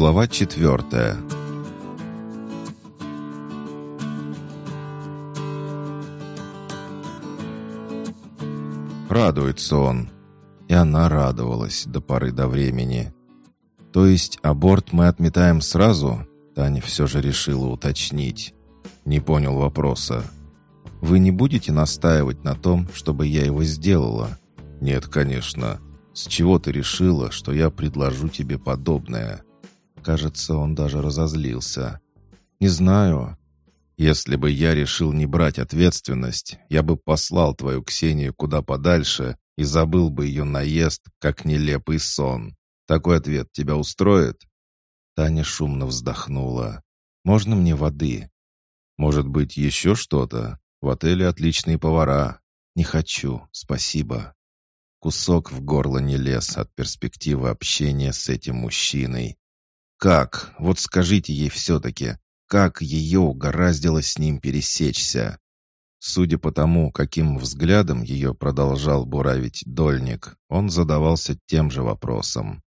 Глава четвертая Радуется он. И она радовалась до поры до времени. То есть аборт мы отметаем сразу? Таня все же решила уточнить. Не понял вопроса. Вы не будете настаивать на том, чтобы я его сделала? Нет, конечно. С чего ты решила, что я предложу тебе подобное? Кажется, он даже разозлился. Не знаю. Если бы я решил не брать ответственность, я бы послал твою Ксению куда подальше и забыл бы ее наезд, как нелепый сон. Такой ответ тебя устроит?» Таня шумно вздохнула. «Можно мне воды?» «Может быть, еще что-то? В отеле отличные повара». «Не хочу, спасибо». Кусок в горло не лез от перспективы общения с этим мужчиной. Как? Вот скажите ей все-таки, как ее угораздило с ним пересечься? Судя по тому, каким взглядом ее продолжал буравить дольник, он задавался тем же вопросом.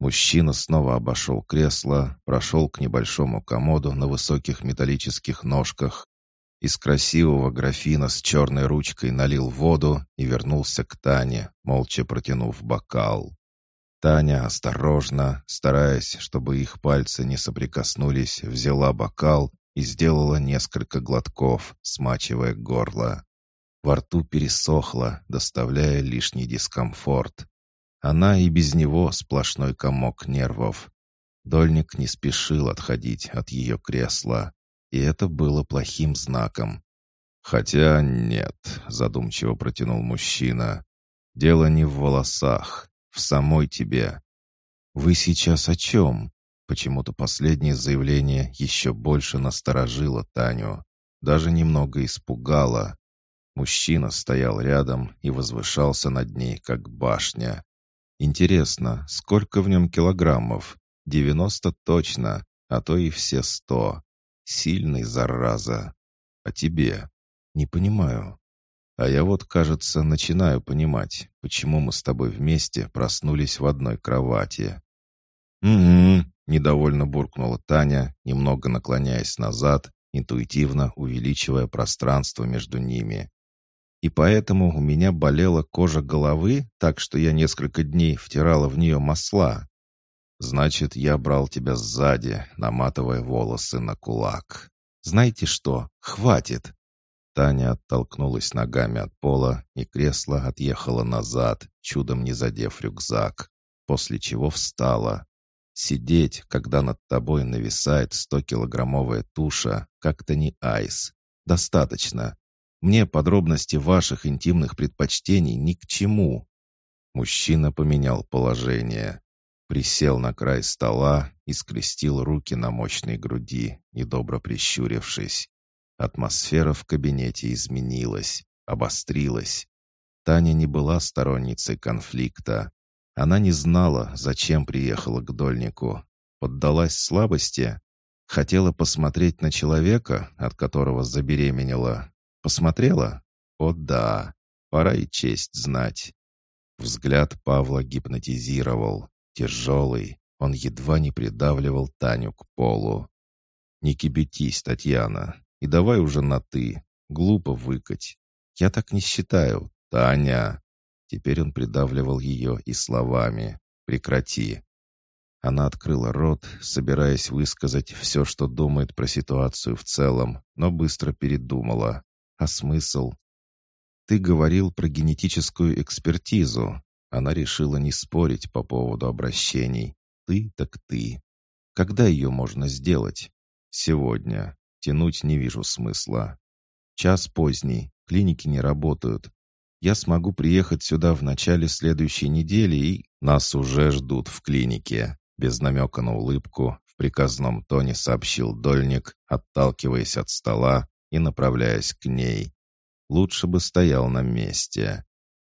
Мужчина снова обошел кресло, прошел к небольшому комоду на высоких металлических ножках. Из красивого графина с черной ручкой налил воду и вернулся к Тане, молча протянув бокал. Таня осторожно, стараясь, чтобы их пальцы не соприкоснулись, взяла бокал и сделала несколько глотков, смачивая горло. Во рту пересохло, доставляя лишний дискомфорт. Она и без него сплошной комок нервов. Дольник не спешил отходить от ее кресла, и это было плохим знаком. «Хотя нет», — задумчиво протянул мужчина, — «дело не в волосах, в самой тебе. Вы сейчас о чем? Почему-то последнее заявление еще больше насторожило Таню. Даже немного испугало. Мужчина стоял рядом и возвышался над ней, как башня. Интересно, сколько в нем килограммов? Девяносто точно, а то и все сто. Сильный, зараза. А тебе? Не понимаю. А я вот, кажется, начинаю понимать, почему мы с тобой вместе проснулись в одной кровати. «Угу», — недовольно буркнула Таня, немного наклоняясь назад, интуитивно увеличивая пространство между ними. И поэтому у меня болела кожа головы, так что я несколько дней втирала в нее масла. Значит, я брал тебя сзади, наматывая волосы на кулак. Знаете что? Хватит. Таня оттолкнулась ногами от пола, и кресло отъехало назад, чудом не задев рюкзак, после чего встала. Сидеть, когда над тобой нависает стокилограммовая туша, как-то не айс. Достаточно. Мне подробности ваших интимных предпочтений ни к чему. Мужчина поменял положение. Присел на край стола и скрестил руки на мощной груди, недобро прищурившись. Атмосфера в кабинете изменилась, обострилась. Таня не была сторонницей конфликта. Она не знала, зачем приехала к Дольнику. Поддалась слабости. Хотела посмотреть на человека, от которого забеременела. Посмотрела? О да, пора и честь знать. Взгляд Павла гипнотизировал. Тяжелый. Он едва не придавливал Таню к полу. «Не кипятись, Татьяна. И давай уже на «ты». Глупо выкать. Я так не считаю. Таня!» Теперь он придавливал ее и словами. «Прекрати!» Она открыла рот, собираясь высказать все, что думает про ситуацию в целом, но быстро передумала. А смысл? «Ты говорил про генетическую экспертизу». Она решила не спорить по поводу обращений. «Ты так ты». Когда ее можно сделать? Сегодня. Тянуть не вижу смысла. Час поздний, клиники не работают. Я смогу приехать сюда в начале следующей недели и... Нас уже ждут в клинике. Без намека на улыбку в приказном тоне сообщил Дольник, отталкиваясь от стола и направляясь к ней. Лучше бы стоял на месте.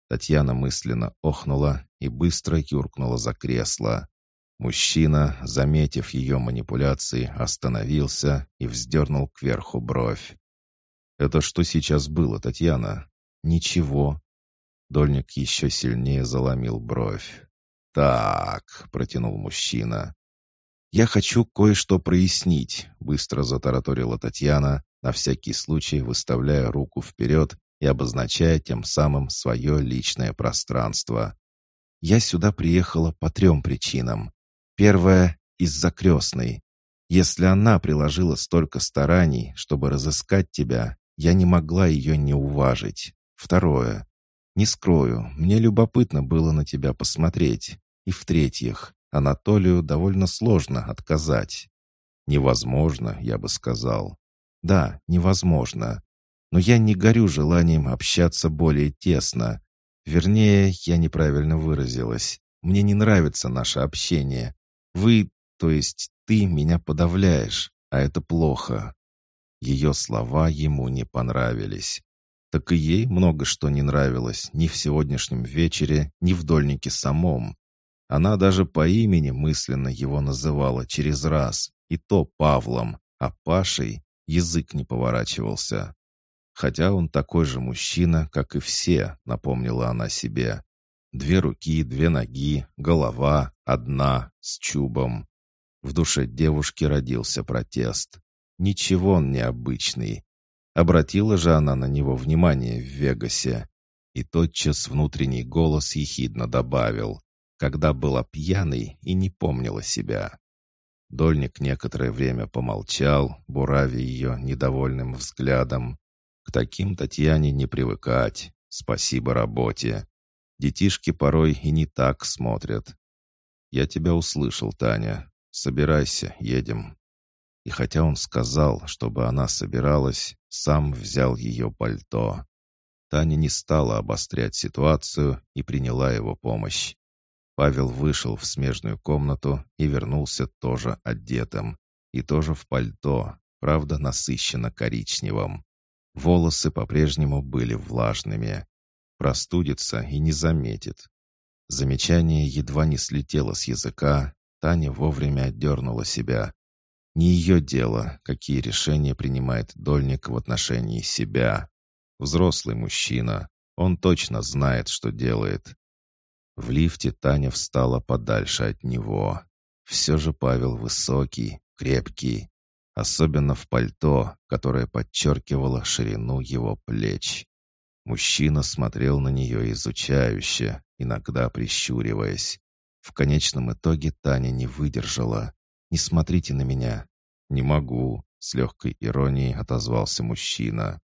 Татьяна мысленно охнула и быстро юркнула за кресло. Мужчина, заметив ее манипуляции, остановился и вздернул кверху бровь. «Это что сейчас было, Татьяна?» «Ничего». Дольник еще сильнее заломил бровь. «Так», — протянул мужчина. «Я хочу кое-что прояснить», — быстро затараторила Татьяна, на всякий случай выставляя руку вперед и обозначая тем самым свое личное пространство. «Я сюда приехала по трем причинам. Первая — из-за крестной. Если она приложила столько стараний, чтобы разыскать тебя, я не могла ее не уважить. Второе. Не скрою, мне любопытно было на тебя посмотреть. И в-третьих, Анатолию довольно сложно отказать. Невозможно, я бы сказал. Да, невозможно. Но я не горю желанием общаться более тесно. Вернее, я неправильно выразилась. Мне не нравится наше общение. Вы, то есть ты, меня подавляешь, а это плохо. Ее слова ему не понравились. Так и ей много что не нравилось ни в сегодняшнем вечере, ни в дольнике самом. Она даже по имени мысленно его называла через раз, и то Павлом, а Пашей язык не поворачивался. Хотя он такой же мужчина, как и все, напомнила она себе. Две руки, две ноги, голова, одна, с чубом. В душе девушки родился протест. Ничего он необычный. Обратила же она на него внимание в Вегасе. И тотчас внутренний голос ехидно добавил, когда была пьяной и не помнила себя. Дольник некоторое время помолчал, буравя ее недовольным взглядом. К таким Татьяне не привыкать. Спасибо работе. Детишки порой и не так смотрят. «Я тебя услышал, Таня. Собирайся, едем». И хотя он сказал, чтобы она собиралась, сам взял ее пальто. Таня не стала обострять ситуацию и приняла его помощь. Павел вышел в смежную комнату и вернулся тоже одетым. И тоже в пальто, правда насыщенно коричневым. Волосы по-прежнему были влажными. Простудится и не заметит. Замечание едва не слетело с языка. Таня вовремя отдернула себя. Не ее дело, какие решения принимает Дольник в отношении себя. Взрослый мужчина. Он точно знает, что делает. В лифте Таня встала подальше от него. Все же Павел высокий, крепкий, особенно в пальто, которое подчеркивало ширину его плеч. Мужчина смотрел на нее изучающе, иногда прищуриваясь. В конечном итоге Таня не выдержала. «Не смотрите на меня». «Не могу», — с легкой иронией отозвался мужчина.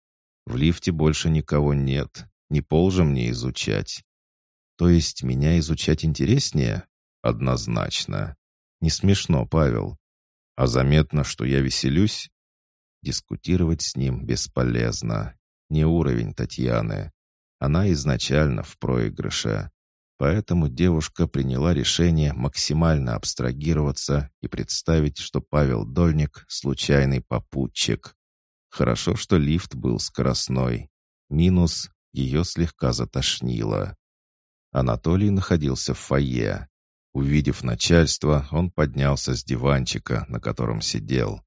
«В лифте больше никого нет. Не пол же мне изучать. То есть меня изучать интереснее? Однозначно. Не смешно, Павел. А заметно, что я веселюсь? Дискутировать с ним бесполезно. Не уровень Татьяны. Она изначально в проигрыше. Поэтому девушка приняла решение максимально абстрагироваться и представить, что Павел Дольник — случайный попутчик. Хорошо, что лифт был скоростной. Минус — ее слегка затошнило. Анатолий находился в фойе. Увидев начальство, он поднялся с диванчика, на котором сидел.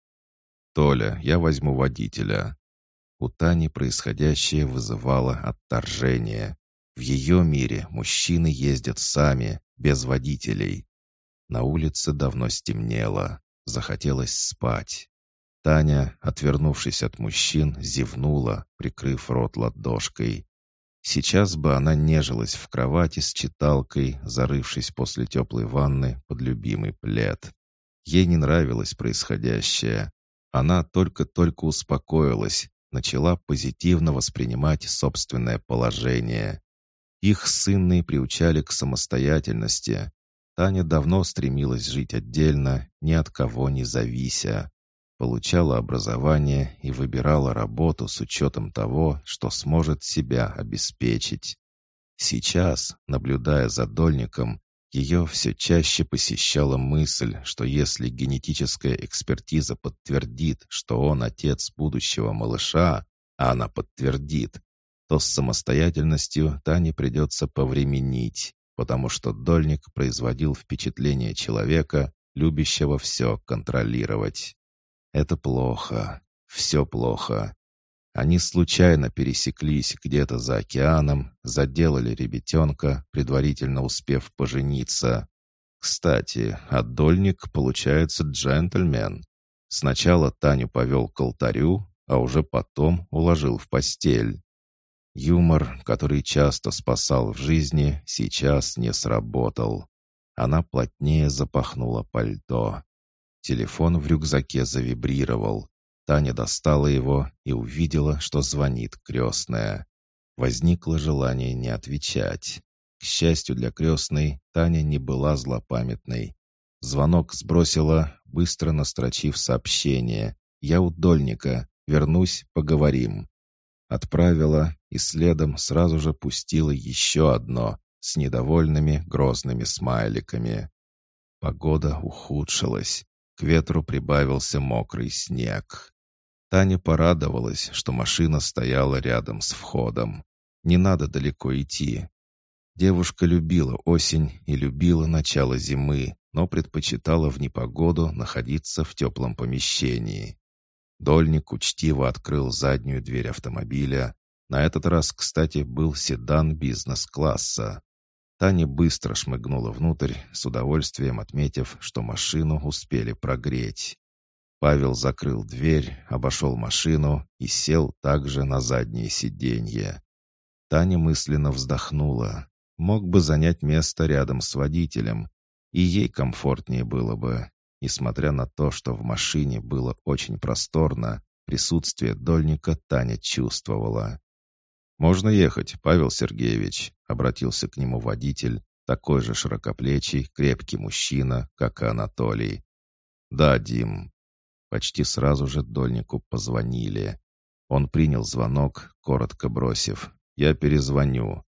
«Толя, я возьму водителя». У Тани происходящее вызывало отторжение. В ее мире мужчины ездят сами, без водителей. На улице давно стемнело. Захотелось спать. Таня, отвернувшись от мужчин, зевнула, прикрыв рот ладошкой. Сейчас бы она нежилась в кровати с читалкой, зарывшись после теплой ванны под любимый плед. Ей не нравилось происходящее. Она только-только успокоилась, начала позитивно воспринимать собственное положение. Их сынные приучали к самостоятельности. Таня давно стремилась жить отдельно, ни от кого не завися получала образование и выбирала работу с учетом того, что сможет себя обеспечить. Сейчас, наблюдая за дольником, ее все чаще посещала мысль, что если генетическая экспертиза подтвердит, что он отец будущего малыша, а она подтвердит, то с самостоятельностью Тане придется повременить, потому что дольник производил впечатление человека, любящего все контролировать. Это плохо. Все плохо. Они случайно пересеклись где-то за океаном, заделали ребятенка, предварительно успев пожениться. Кстати, отдольник получается джентльмен. Сначала Таню повел к алтарю, а уже потом уложил в постель. Юмор, который часто спасал в жизни, сейчас не сработал. Она плотнее запахнула пальто. Телефон в рюкзаке завибрировал. Таня достала его и увидела, что звонит крестная. Возникло желание не отвечать. К счастью для крестной, Таня не была злопамятной. Звонок сбросила, быстро настрочив сообщение. «Я у Дольника. Вернусь, поговорим». Отправила и следом сразу же пустила еще одно с недовольными грозными смайликами. Погода ухудшилась. К ветру прибавился мокрый снег. Таня порадовалась, что машина стояла рядом с входом. Не надо далеко идти. Девушка любила осень и любила начало зимы, но предпочитала в непогоду находиться в теплом помещении. Дольник учтиво открыл заднюю дверь автомобиля. На этот раз, кстати, был седан бизнес-класса. Таня быстро шмыгнула внутрь, с удовольствием отметив, что машину успели прогреть. Павел закрыл дверь, обошел машину и сел также на заднее сиденье. Таня мысленно вздохнула. Мог бы занять место рядом с водителем, и ей комфортнее было бы. Несмотря на то, что в машине было очень просторно, присутствие дольника Таня чувствовала. «Можно ехать, Павел Сергеевич», — обратился к нему водитель, такой же широкоплечий, крепкий мужчина, как и Анатолий. «Да, Дим». Почти сразу же дольнику позвонили. Он принял звонок, коротко бросив «Я перезвоню».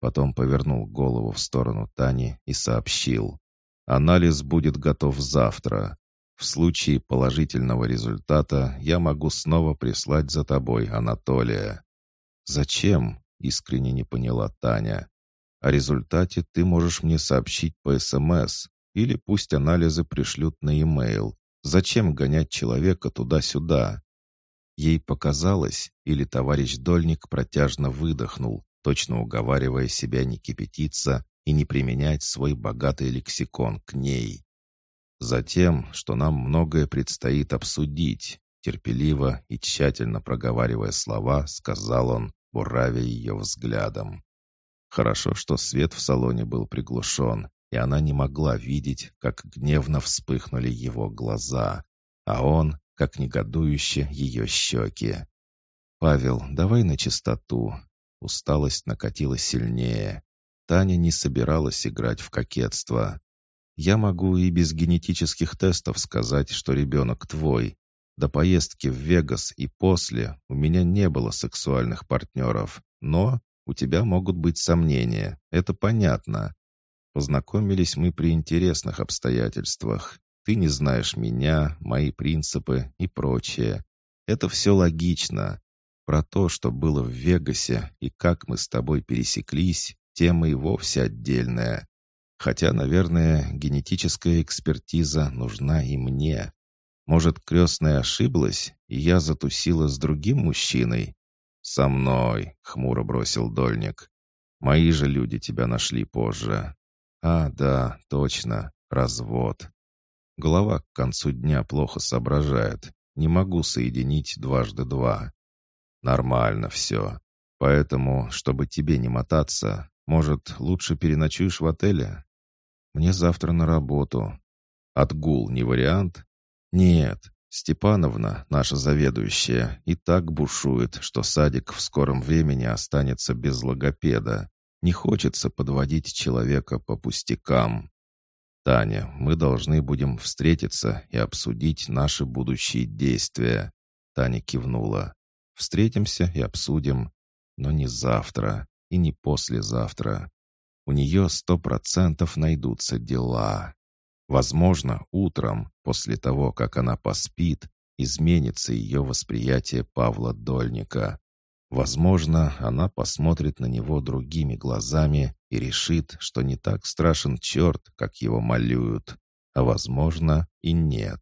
Потом повернул голову в сторону Тани и сообщил. Анализ будет готов завтра. В случае положительного результата я могу снова прислать за тобой Анатолия». «Зачем?» — искренне не поняла Таня. «О результате ты можешь мне сообщить по СМС, или пусть анализы пришлют на e-mail. Зачем гонять человека туда-сюда?» Ей показалось, или товарищ Дольник протяжно выдохнул, точно уговаривая себя не кипятиться и не применять свой богатый лексикон к ней. Затем, что нам многое предстоит обсудить, терпеливо и тщательно проговаривая слова, сказал он, буравя ее взглядом. Хорошо, что свет в салоне был приглушен, и она не могла видеть, как гневно вспыхнули его глаза, а он, как негодующе, ее щеки. «Павел, давай на чистоту». Усталость накатила сильнее. Таня не собиралась играть в кокетство. «Я могу и без генетических тестов сказать, что ребенок твой. До поездки в Вегас и после у меня не было сексуальных партнеров, но у тебя могут быть сомнения, это понятно. Познакомились мы при интересных обстоятельствах. Ты не знаешь меня, мои принципы и прочее. Это все логично. Про то, что было в Вегасе и как мы с тобой пересеклись, тема и вовсе отдельная. Хотя, наверное, генетическая экспертиза нужна и мне. Может, крестная ошиблась, и я затусила с другим мужчиной? «Со мной», — хмуро бросил Дольник. «Мои же люди тебя нашли позже». «А, да, точно, развод». Голова к концу дня плохо соображает. Не могу соединить дважды два. Нормально все. Поэтому, чтобы тебе не мотаться, может, лучше переночуешь в отеле? Мне завтра на работу. Отгул не вариант? Нет. Степановна, наша заведующая, и так бушует, что садик в скором времени останется без логопеда. Не хочется подводить человека по пустякам. Таня, мы должны будем встретиться и обсудить наши будущие действия. Таня кивнула. Встретимся и обсудим, но не завтра и не послезавтра. У нее сто процентов найдутся дела. Возможно, утром, после того, как она поспит, изменится ее восприятие Павла Дольника. Возможно, она посмотрит на него другими глазами и решит, что не так страшен черт, как его малюют. А возможно, и нет.